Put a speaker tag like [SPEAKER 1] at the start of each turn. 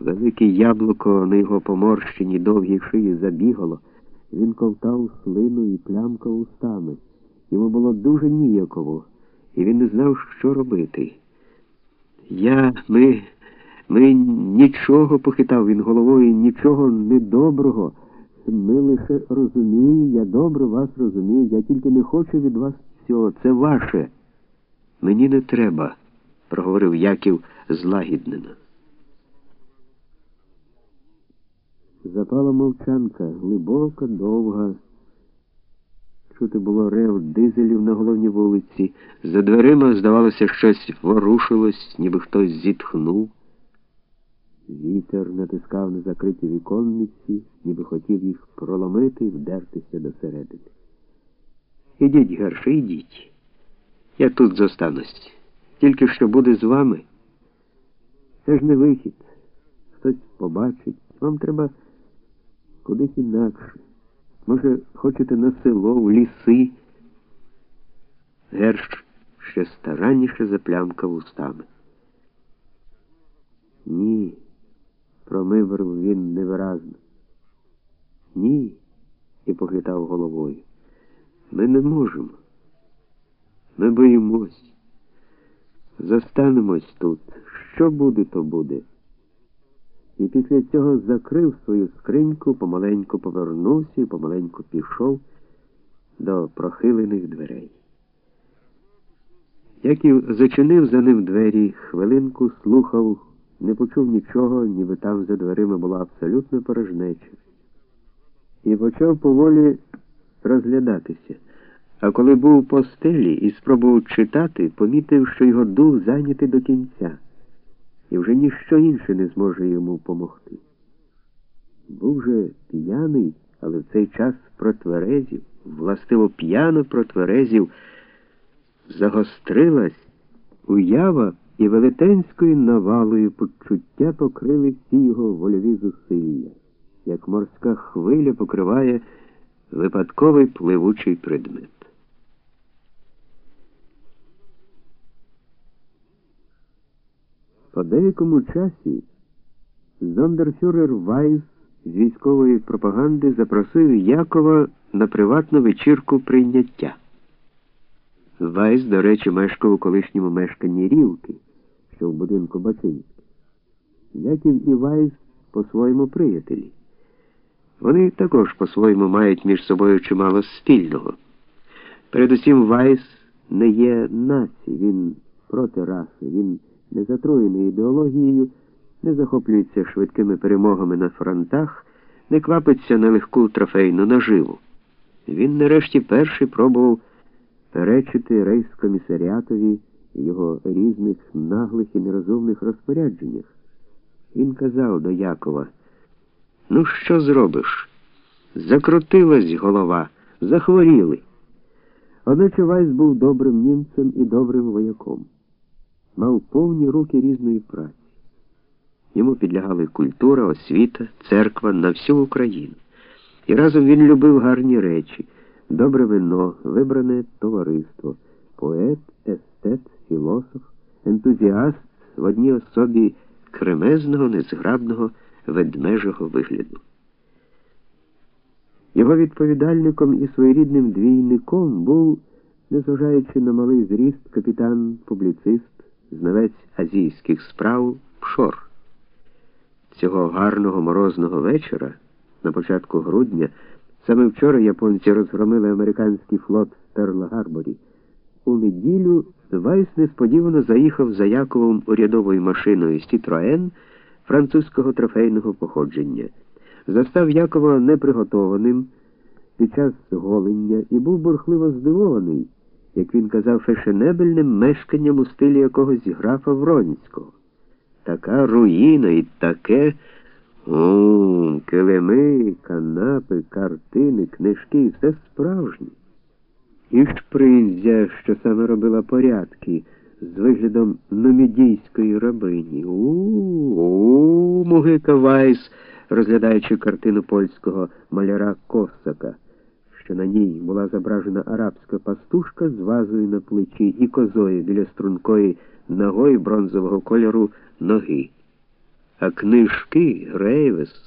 [SPEAKER 1] Велике яблуко на його поморщеній довгій шиї забігало. Він ковтав слину і плямкав устами. Йому було дуже ніяково, і він не знав, що робити. Я, ми, ми нічого, похитав він головою, нічого недоброго. Ми лише розумію, я добре вас розумію, я тільки не хочу від вас цього. Це ваше. Мені не треба, проговорив Яків злагіднено. Запала мовчанка, глибока, довга. Чути було рев дизелів на головній вулиці. За дверима, здавалося, щось ворушилось, ніби хтось зітхнув. Вітер натискав на закриті віконниці, ніби хотів їх проломити і вдертися досередини. Ідіть, Герше, ідіть. Я тут зостанусь. Тільки що буде з вами. Це ж не вихід. Хтось побачить. Вам треба кудись інакше. Може, хочете на село, в ліси. Герш ще старанніше заплямкав устами. Ні, промиврив він невиразно. Ні, і похитав головою. Ми не можемо. Ми боїмось. Застанемось тут. Що буде, то буде. І після цього закрив свою скриньку, помаленьку повернувся і помаленьку пішов до прохилених дверей. Яків зачинив за ним двері, хвилинку слухав, не почув нічого, ніби там за дверима була абсолютно порожнеча. І почав поволі розглядатися. А коли був у постелі і спробував читати, помітив, що його дух зайнятий до кінця і вже ніщо інше не зможе йому помогти. Був же п'яний, але в цей час протверезів, властиво п'яно протверезів, загострилась уява і велетенською навалою почуття покрили всі його вольові зусилля, як морська хвиля покриває випадковий пливучий предмет. По деякому часі зондерфюрер Вайс з військової пропаганди запросив Якова на приватну вечірку прийняття. Вайс, до речі, мешкав у колишньому мешканні Рівки, що в будинку Бачинських. Яків і Вайс по-своєму приятелі. Вони також по-своєму мають між собою чимало спільного. Передусім, Вайс не є наці, він проти раси, він не затруєний ідеологією, не захоплюється швидкими перемогами на фронтах, не квапиться на легку трофейну наживу. Він нарешті перший пробував перечити рейскомісаріатові його різних наглих і нерозумних розпорядженнях. Він казав до Якова, ну що зробиш? Закрутилась голова, захворіли. Одначе Вайс був добрим німцем і добрим вояком мав повні руки різної праці. Йому підлягали культура, освіта, церква на всю Україну. І разом він любив гарні речі, добре вино, вибране товариство, поет, естет, філософ, ентузіаст в одній особі кремезного, незграбного, ведмежого вигляду. Його відповідальником і своєрідним двійником був, незважаючи на малий зріст, капітан, публіцист знавець азійських справ Пшор. Цього гарного морозного вечора, на початку грудня, саме вчора японці розгромили американський флот в Перл-Гарборі. У неділю Вайс несподівано заїхав за Яковом урядовою машиною Сітроен французького трофейного походження. Застав Якова неприготованим під час голення і був бурхливо здивований як він казав, фешенебельним мешканням у стилі якогось графа Вронського. Така руїна і таке о, килими, канапи, картини, книжки, все справжнє. І шпризя, що саме робила порядки з виглядом нумідійської рабині. У-у-у, мугика Вайс, розглядаючи картину польського маляра Косака що на ній була зображена арабська пастушка з вазою на плечі і козою біля стрункої ногої бронзового кольору ноги. А книжки, Грейвес,